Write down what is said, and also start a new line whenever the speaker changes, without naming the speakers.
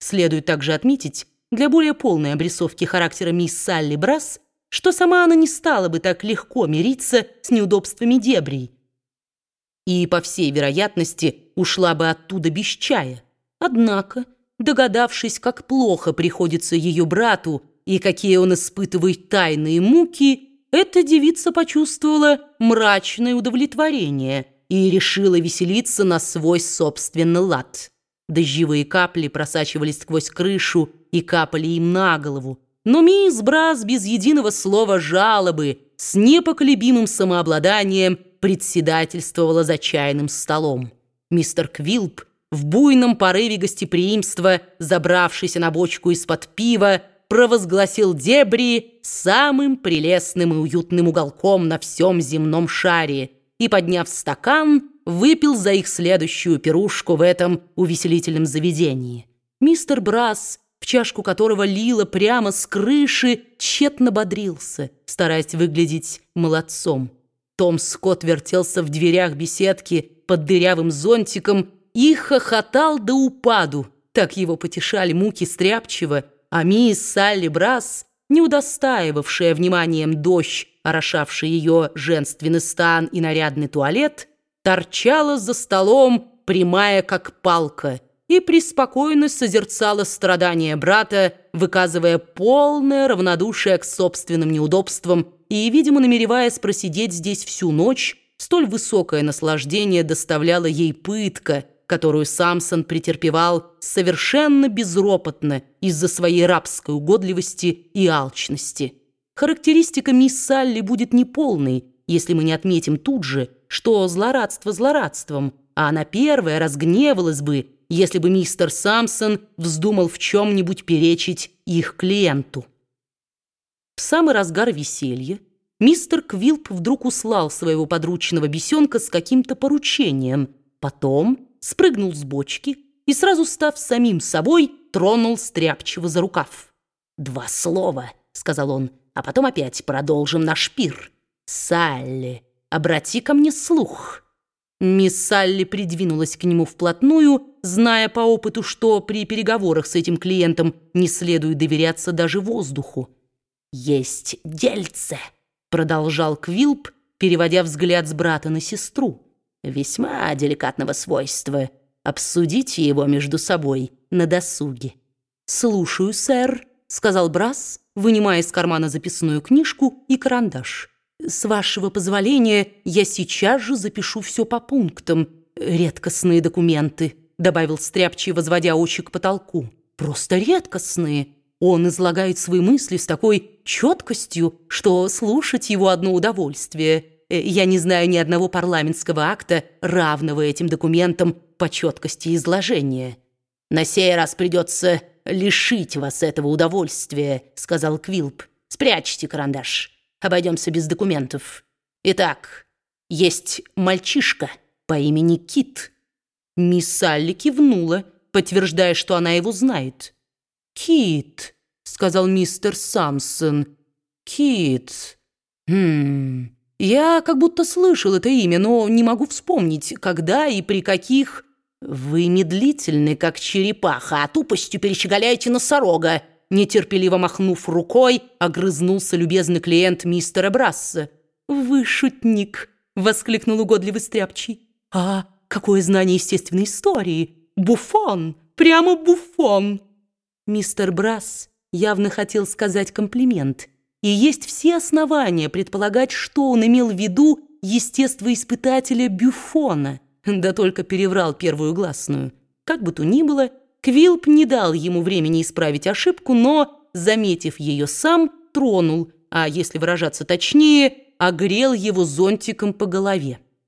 Следует также отметить, для более полной обрисовки характера мисс Салли Брас, что сама она не стала бы так легко мириться с неудобствами дебрей и, по всей вероятности, ушла бы оттуда без чая. Однако, догадавшись, как плохо приходится ее брату и какие он испытывает тайные муки, эта девица почувствовала мрачное удовлетворение и решила веселиться на свой собственный лад. Дождевые капли просачивались сквозь крышу и капали им на голову. Но мисс Брас без единого слова жалобы, с непоколебимым самообладанием председательствовала за чайным столом. Мистер Квилп в буйном порыве гостеприимства, забравшийся на бочку из-под пива, провозгласил дебри самым прелестным и уютным уголком на всем земном шаре и, подняв стакан, выпил за их следующую пирушку в этом увеселительном заведении. Мистер Брас, в чашку которого лило прямо с крыши, тщетно бодрился, стараясь выглядеть молодцом. Том Скотт вертелся в дверях беседки под дырявым зонтиком и хохотал до упаду. Так его потешали муки стряпчиво, а мисс Салли Брас, не удостаивавшая вниманием дождь, орошавший ее женственный стан и нарядный туалет, торчала за столом, прямая как палка, и преспокойно созерцала страдания брата, выказывая полное равнодушие к собственным неудобствам и, видимо, намереваясь просидеть здесь всю ночь, столь высокое наслаждение доставляла ей пытка, которую Самсон претерпевал совершенно безропотно из-за своей рабской угодливости и алчности. Характеристика мисс Салли будет неполной, если мы не отметим тут же, что злорадство злорадством, а она первая разгневалась бы, если бы мистер Самсон вздумал в чем-нибудь перечить их клиенту. В самый разгар веселья мистер Квилп вдруг услал своего подручного бесенка с каким-то поручением, потом спрыгнул с бочки и, сразу став самим собой, тронул стряпчиво за рукав. «Два слова», — сказал он, — «а потом опять продолжим наш пир. Салли, обрати ко мне слух». Мисс Салли придвинулась к нему вплотную, зная по опыту, что при переговорах с этим клиентом не следует доверяться даже воздуху. «Есть дельце», — продолжал Квилп, переводя взгляд с брата на сестру. «Весьма деликатного свойства. Обсудите его между собой на досуге». «Слушаю, сэр», — сказал Брас, вынимая из кармана записную книжку и карандаш. «С вашего позволения я сейчас же запишу все по пунктам. Редкостные документы», — добавил Стряпчий, возводя очи к потолку. «Просто редкостные. Он излагает свои мысли с такой четкостью, что слушать его одно удовольствие. Я не знаю ни одного парламентского акта, равного этим документам по четкости изложения. На сей раз придется лишить вас этого удовольствия», — сказал Квилп. «Спрячьте карандаш». Обойдемся без документов. Итак, есть мальчишка по имени Кит. Мисс Салли кивнула, подтверждая, что она его знает. «Кит», — сказал мистер Самсон. «Кит. Хм... Я как будто слышал это имя, но не могу вспомнить, когда и при каких...» «Вы медлительны, как черепаха, а тупостью перещеголяете носорога», Нетерпеливо махнув рукой, огрызнулся любезный клиент мистера Брасса. «Вы шутник!» — воскликнул угодливый стряпчий. «А какое знание естественной истории! Буфон! Прямо буфон!» Мистер Брасс явно хотел сказать комплимент, и есть все основания предполагать, что он имел в виду естествоиспытателя Бюфона, да только переврал первую гласную. Как бы то ни было, Квилп не дал ему времени исправить ошибку, но, заметив ее сам, тронул, а если выражаться точнее, огрел его зонтиком по голове.